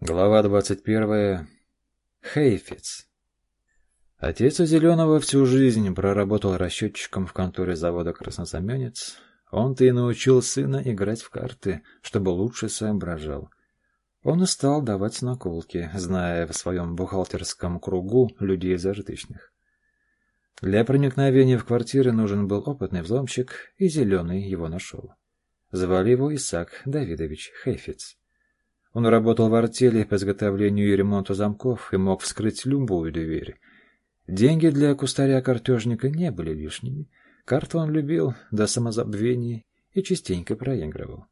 Глава двадцать первая. Хейфиц. Отец у Зеленого всю жизнь проработал расчетчиком в конторе завода «Краснозаменец». Он-то и научил сына играть в карты, чтобы лучше соображал. Он и стал давать наколки, зная в своем бухгалтерском кругу людей зажиточных. Для проникновения в квартиры нужен был опытный взломщик, и Зеленый его нашел. Звали его Исаак Давидович Хейфиц. Он работал в артели по изготовлению и ремонту замков и мог вскрыть любую дверь. Деньги для кустаря-картежника не были лишними. Карту он любил до самозабвения и частенько проигрывал.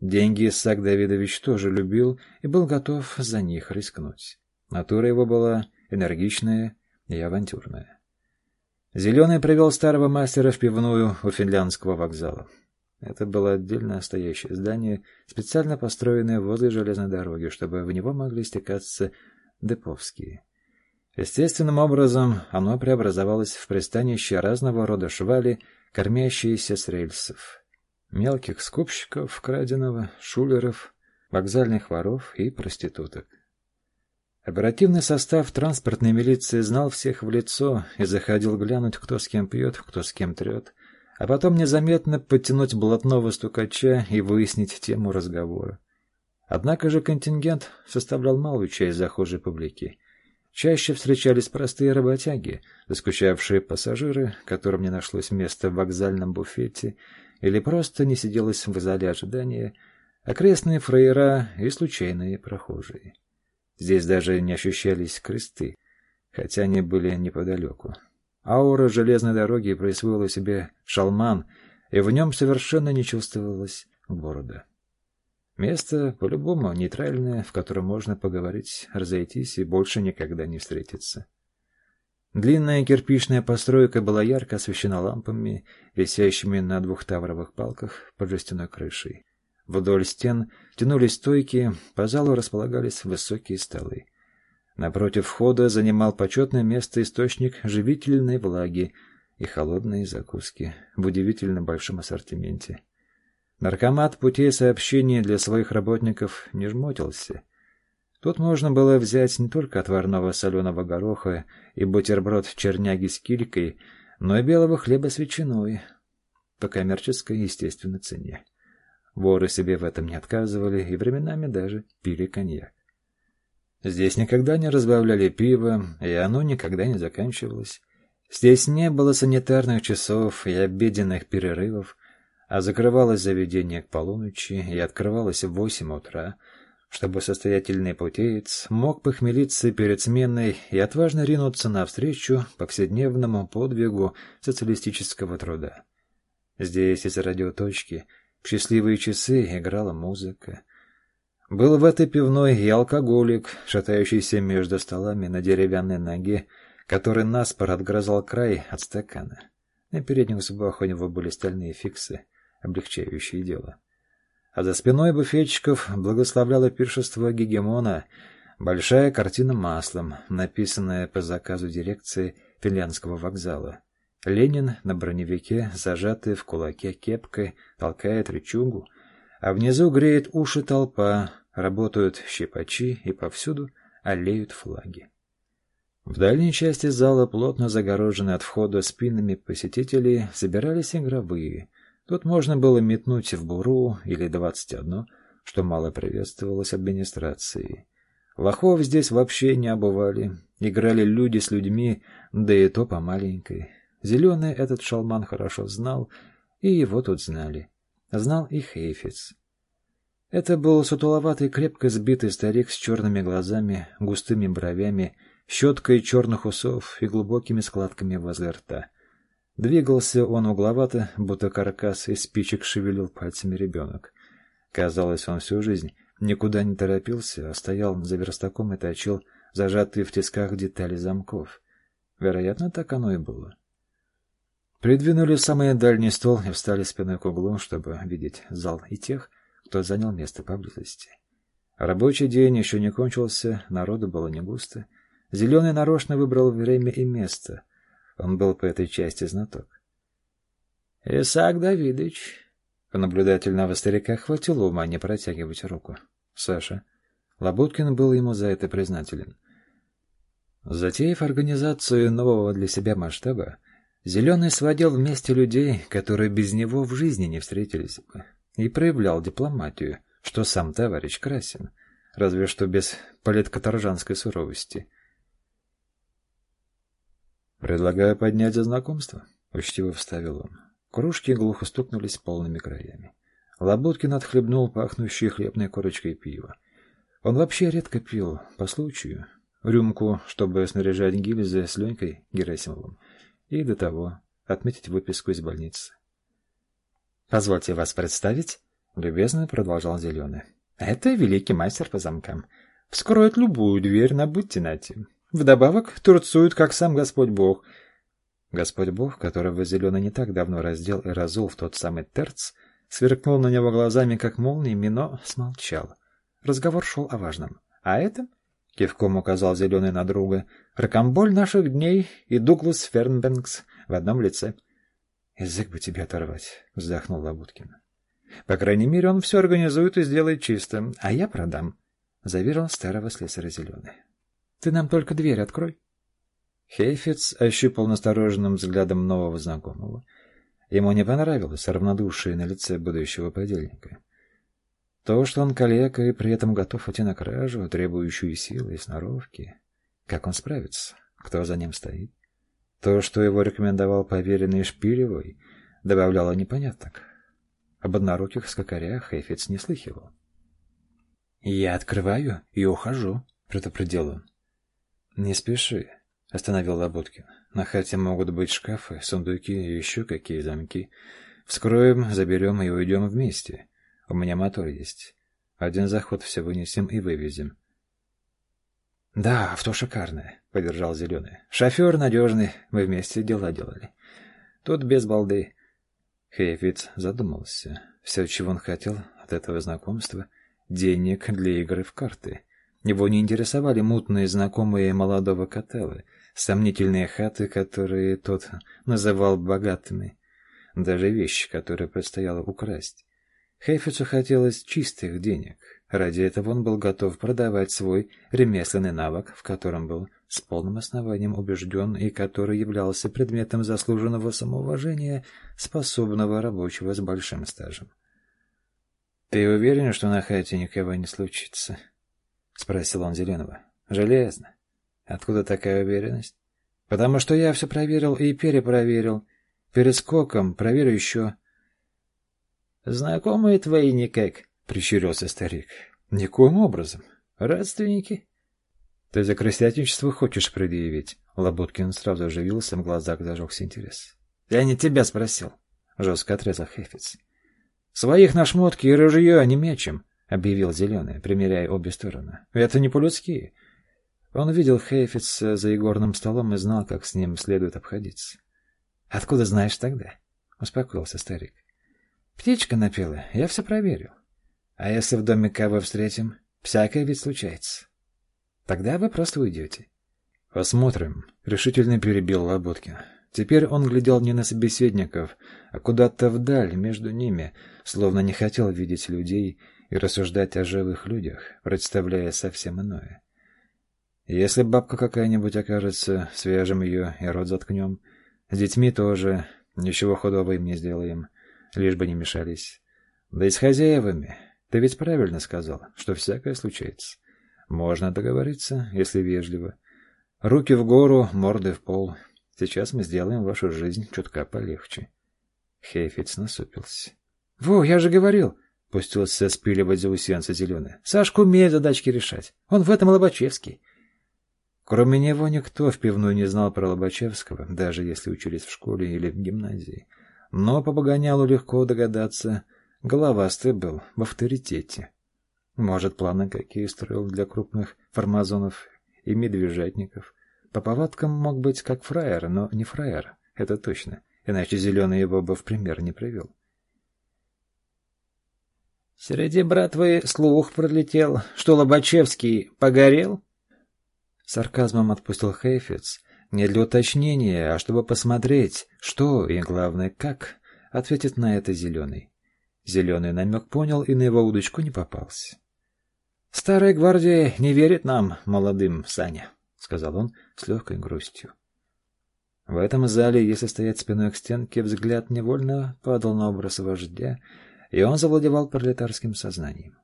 Деньги Исаак Давидович тоже любил и был готов за них рискнуть. Натура его была энергичная и авантюрная. Зеленый привел старого мастера в пивную у финляндского вокзала. Это было отдельно стоящее здание, специально построенное возле железной дороги, чтобы в него могли стекаться деповские. Естественным образом оно преобразовалось в пристанище разного рода швали, кормящиеся с рельсов. Мелких скупщиков, краденого, шулеров, вокзальных воров и проституток. Оперативный состав транспортной милиции знал всех в лицо и заходил глянуть, кто с кем пьет, кто с кем трет, а потом незаметно подтянуть блатного стукача и выяснить тему разговора. Однако же контингент составлял малую часть захожей публики. Чаще встречались простые работяги, заскучавшие пассажиры, которым не нашлось места в вокзальном буфете или просто не сиделось в зале ожидания, окрестные фраера и случайные прохожие. Здесь даже не ощущались кресты, хотя они были неподалеку. Аура железной дороги присвоила себе шалман, и в нем совершенно не чувствовалось города. Место, по-любому, нейтральное, в котором можно поговорить, разойтись и больше никогда не встретиться. Длинная кирпичная постройка была ярко освещена лампами, висящими на двух тавровых палках под жестяной крышей. Вдоль стен тянулись стойки, по залу располагались высокие столы. Напротив входа занимал почетное место источник живительной влаги и холодные закуски в удивительно большом ассортименте. Наркомат путей сообщения для своих работников не жмотился. Тут можно было взять не только отварного соленого гороха и бутерброд в черняге с килькой, но и белого хлеба с ветчиной по коммерческой, естественно, цене. Воры себе в этом не отказывали и временами даже пили коньяк. Здесь никогда не разбавляли пиво, и оно никогда не заканчивалось. Здесь не было санитарных часов и обеденных перерывов, а закрывалось заведение к полуночи и открывалось в восемь утра, чтобы состоятельный путеец мог похмелиться перед сменой и отважно ринуться навстречу повседневному подвигу социалистического труда. Здесь из радиоточки в счастливые часы играла музыка, был в этой пивной и алкоголик, шатающийся между столами на деревянной ноге, который наспор отгрызал край от стакана. На передних зубах у него были стальные фиксы, облегчающие дело. А за спиной буфетчиков благословляло пиршество гегемона большая картина маслом, написанная по заказу дирекции финляндского вокзала. Ленин на броневике, зажатый в кулаке кепкой, толкает рычугу, а внизу греет уши толпа, работают щипачи и повсюду олеют флаги. В дальней части зала, плотно загороженной от входа спинами посетителей, собирались игровые. Тут можно было метнуть в буру или двадцать одно, что мало приветствовалось администрацией. Лохов здесь вообще не обували. Играли люди с людьми, да и то по маленькой. Зеленый этот шалман хорошо знал, и его тут знали. Знал и Хейфиц. Это был сутуловатый, крепко сбитый старик с черными глазами, густыми бровями, щеткой черных усов и глубокими складками возле рта. Двигался он угловато, будто каркас из спичек шевелил пальцами ребенок. Казалось, он всю жизнь никуда не торопился, а стоял за верстаком и точил зажатые в тисках детали замков. Вероятно, так оно и было. Придвинули самый дальний стол и встали спиной к углу, чтобы видеть зал и тех, кто занял место поблизости. Рабочий день еще не кончился, народу было не густо. Зеленый нарочно выбрал время и место. Он был по этой части знаток. — Исаак Давидович. Наблюдательного старика хватило ума не протягивать руку. — Саша. Лабуткин был ему за это признателен. Затеяв организацию нового для себя масштаба, Зеленый сводил вместе людей, которые без него в жизни не встретились бы, и проявлял дипломатию, что сам товарищ Красин, разве что без политкоторжанской суровости. «Предлагаю поднять за знакомство», — учтиво вставил он. Кружки глухо стукнулись полными краями. Лоботкин отхлебнул пахнущей хлебной корочкой пива. Он вообще редко пил, по случаю. Рюмку, чтобы снаряжать гильзы с Ленькой Герасимовым, и до того отметить выписку из больницы. «Позвольте вас представить», — любезно продолжал Зеленый. «Это великий мастер по замкам. Вскроет любую дверь на Буттинате. Вдобавок турцует, как сам Господь Бог». Господь Бог, которого Зеленый не так давно раздел и разул в тот самый терц, сверкнул на него глазами, как молниями, но смолчал. Разговор шел о важном. «А это?» — кивком указал Зеленый на друга — Рокомболь наших дней и Дуглас Фернбенкс в одном лице. «Язык бы тебе оторвать», — вздохнул Лабуткин. «По крайней мере, он все организует и сделает чисто, а я продам», — заверил старого слесаря Зеленый. «Ты нам только дверь открой». Хейфиц ощупал настороженным взглядом нового знакомого. Ему не понравилось равнодушие на лице будущего подельника. То, что он калека и при этом готов идти на кражу, требующую силы и сноровки, как он справится? Кто за ним стоит? То, что его рекомендовал поверенный Шпилевой, добавляло непоняток. Об одноруких скакарях Эйфиц не слыхивал. «Я открываю и ухожу», — предупредил он. «Не спеши», — остановил Лоботкин. «На хате могут быть шкафы, сундуки и еще какие замки. Вскроем, заберем и уйдем вместе. У меня мотор есть. Один заход все вынесем и вывезем. «Да, авто шикарное», — поддержал Зеленый. «Шофер надежный, мы вместе дела делали. Тут без балды». Хейфиц задумался. Все, чего он хотел от этого знакомства — денег для игры в карты. Его не интересовали мутные знакомые молодого Котеллы, сомнительные хаты, которые тот называл богатыми, даже вещи, которые предстояло украсть. Хейфицу хотелось чистых денег — Ради этого он был готов продавать свой ремесленный навык, в котором был с полным основанием убежден и который являлся предметом заслуженного самоуважения способного рабочего с большим стажем. «Ты уверен, что на хате никого не случится?» — спросил он Зеленого. «Железно. Откуда такая уверенность?» «Потому что я все проверил и перепроверил. Перед скоком проверю еще». «Знакомые твои никак?» прищурился старик. Никоим образом. Родственники? Ты за крестьяничество хочешь предъявить? Лоботкин сразу оживился, в глазах зажегся интерес. Я не тебя спросил, жестко отрезал Хефиц. Своих на шмотки и ружье, а не мечем, объявил Зеленый, примеряя обе стороны. Это не по-людски. Он видел Хейфица за игорным столом и знал, как с ним следует обходиться. — Откуда знаешь тогда? — успокоился старик. — Птичка напела, я все проверил. А если в доме кого встретим? Всякое ведь случается. Тогда вы просто уйдете. Посмотрим, решительно перебил Лоботкин. Теперь он глядел не на собеседников, а куда-то вдаль между ними, словно не хотел видеть людей и рассуждать о живых людях, представляя совсем иное. Если бабка какая-нибудь окажется, свяжем ее и рот заткнем. С детьми тоже, ничего худого им не сделаем, лишь бы не мешались. Да и с хозяевами, ты ведь правильно сказал, что всякое случается. Можно договориться, если вежливо. Руки в гору, морды в пол. Сейчас мы сделаем вашу жизнь чутка полегче. Хейфиц насупился. — Во, я же говорил! — пустился спиливать заусенца зеленый. — Сашка умеет задачки решать. Он в этом Лобачевский. Кроме него никто в пивную не знал про Лобачевского, даже если учились в школе или в гимназии. Но по Погонялу легко догадаться — Головастый был в авторитете. Может, планы какие строил для крупных фармазонов и медвежатников. По повадкам мог быть как фраер, но не фраер, это точно, иначе зеленый его бы в пример не привел. «Среди братвы слух пролетел, что Лобачевский погорел?» Сарказмом отпустил Хейфиц, не для уточнения, а чтобы посмотреть, что и, главное, как ответит на это зеленый. Зеленый намек понял и на его удочку не попался. Старая гвардия не верит нам, молодым, Саня, — сказал он с легкой грустью. В этом зале, если стоять спиной к стенке, взгляд невольно падал на образ вождя, и он завладевал пролетарским сознанием.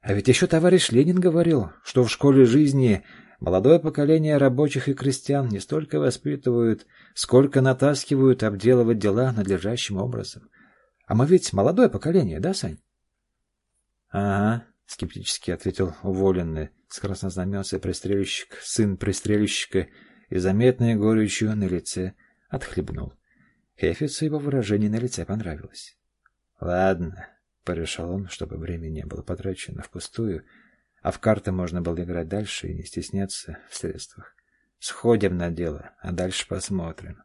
А ведь еще товарищ Ленин говорил, что в школе жизни молодое поколение рабочих и крестьян не столько воспитывают, сколько натаскивают обделывать дела надлежащим образом. А мы ведь молодое поколение, да, Сань? — Ага, — скептически ответил уволенный с краснознаменцей пристрельщик, сын пристрельщика, и заметной горечью на лице отхлебнул. Хефицу его выражение на лице понравилось. — Ладно, — порешал он, чтобы время не было потрачено впустую, а в карты можно было играть дальше и не стесняться в средствах. Сходим на дело, а дальше посмотрим.